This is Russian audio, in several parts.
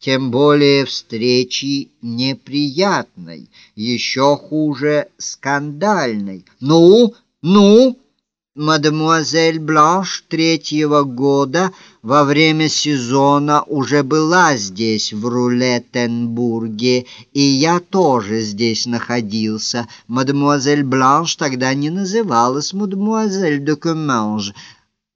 тем более встречи неприятной, еще хуже скандальной. «Ну, ну!» Мадемуазель Бланш третьего года во время сезона уже была здесь, в Рулеттенбурге, и я тоже здесь находился. Мадемуазель Бланш тогда не называлась мадемуазель де.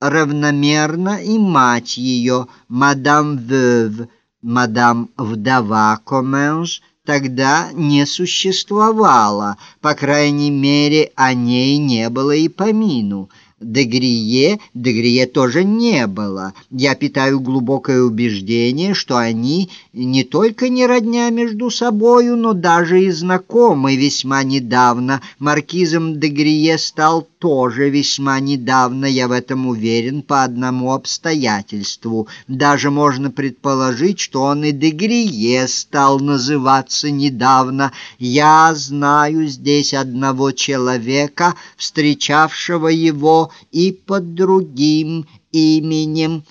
Равномерно и мать ее, мадам Вeuve, мадам Вдова Коменж, тогда не существовало, по крайней мере, о ней не было и помину. Дегрие, Дегрие тоже не было. Я питаю глубокое убеждение, что они не только не родня между собою, но даже и знакомы весьма недавно. Маркизом Дегрие стал тоже весьма недавно, я в этом уверен, по одному обстоятельству. Даже можно предположить, что он и Дегрие стал называться недавно. Я знаю здесь одного человека, встречавшего его и под другим именем.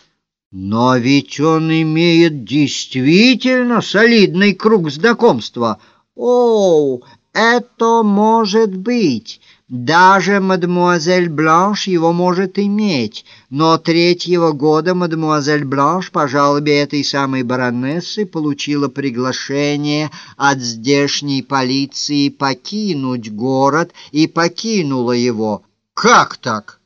Но ведь он имеет действительно солидный круг знакомства. О, это может быть... Даже мадемуазель Бланш его может иметь, но третьего года мадемуазель Бланш по жалобе этой самой баронессы получила приглашение от здешней полиции покинуть город и покинула его. Как так?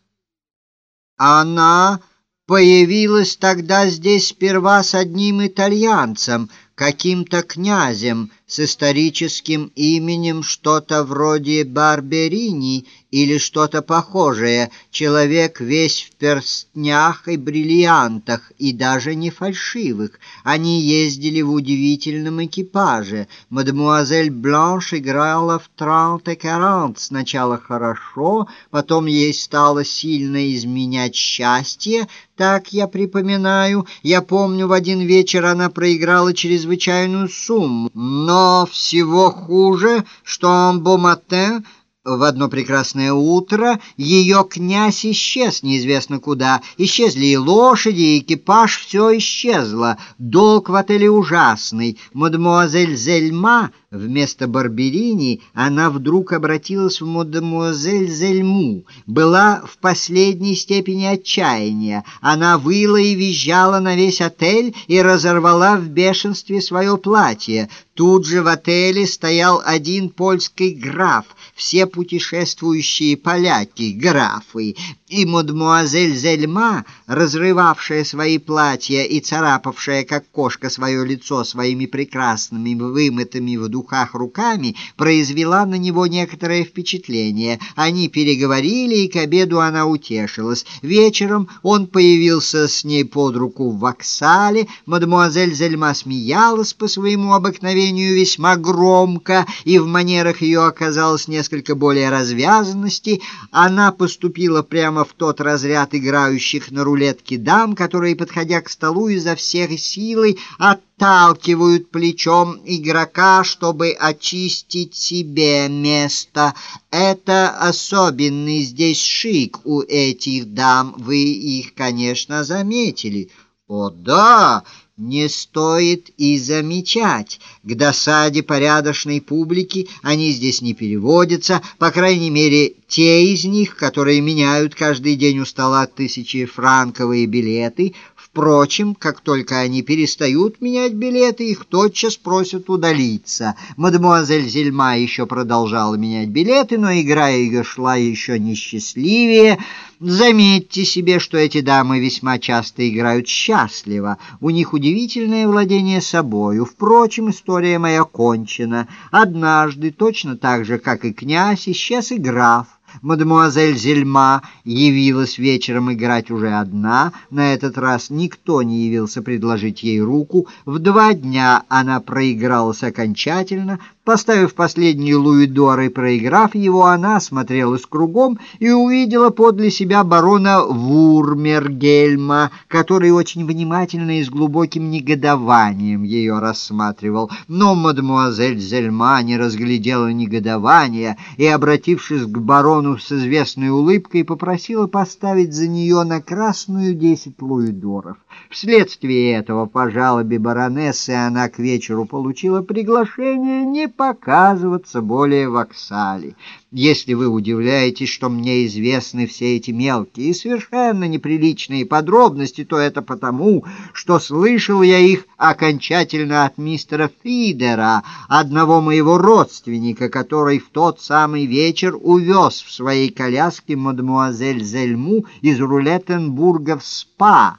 Она появилась тогда здесь сперва с одним итальянцем, каким-то князем с историческим именем что-то вроде Барберини или что-то похожее, человек весь в перстнях и бриллиантах, и даже не фальшивых. Они ездили в удивительном экипаже. Мадемуазель Бланш играла в трант и карант. Сначала хорошо, потом ей стало сильно изменять счастье, так я припоминаю. Я помню, в один вечер она проиграла чрезвычайную сумму, но всего хуже, что Боматен в одно прекрасное утро ее князь исчез неизвестно куда. Исчезли и лошади, и экипаж, все исчезло. Долг в отеле ужасный. Мадемуазель Зельма вместо Барберини, она вдруг обратилась в мадемуазель Зельму. Была в последней степени отчаяния. Она выла и визжала на весь отель и разорвала в бешенстве свое платье. Тут же в отеле стоял один польский граф, все путешествующие поляки, графы, и мадмуазель Зельма, разрывавшая свои платья и царапавшая, как кошка, свое лицо своими прекрасными вымытыми в духах руками, произвела на него некоторое впечатление. Они переговорили, и к обеду она утешилась. Вечером он появился с ней под руку в воксале. Мадмуазель Зельма смеялась по своему обыкновению весьма громко, и в манерах ее оказалось несколько более развязанности, она поступила прямо в тот разряд играющих на рулетке дам, которые, подходя к столу, изо всех силой отталкивают плечом игрока, чтобы очистить себе место. Это особенный здесь шик у этих дам, вы их, конечно, заметили. О, да! не стоит и замечать. К досаде порядочной публики они здесь не переводятся, по крайней мере, те из них, которые меняют каждый день у стола тысячи франковые билеты, Впрочем, как только они перестают менять билеты, их тотчас просят удалиться. Мадемуазель Зельма еще продолжала менять билеты, но игра ее шла еще несчастливее. Заметьте себе, что эти дамы весьма часто играют счастливо. У них удивительное владение собою. Впрочем, история моя кончена. Однажды, точно так же, как и князь, исчез и граф. Мадемуазель Зельма явилась вечером играть уже одна. На этот раз никто не явился предложить ей руку. В два дня она проигралась окончательно, Поставив последний луидор и проиграв его, она смотрелась кругом и увидела подле себя барона Вурмергельма, который очень внимательно и с глубоким негодованием ее рассматривал. Но мадемуазель Зельма не разглядела негодования и, обратившись к барону с известной улыбкой, попросила поставить за нее на красную десять луидоров. Вследствие этого, по жалобе баронессы, она к вечеру получила приглашение не показываться более в Оксале. Если вы удивляетесь, что мне известны все эти мелкие и совершенно неприличные подробности, то это потому, что слышал я их окончательно от мистера Фидера, одного моего родственника, который в тот самый вечер увез в своей коляске мадемуазель Зельму из Рулеттенбурга в СПА.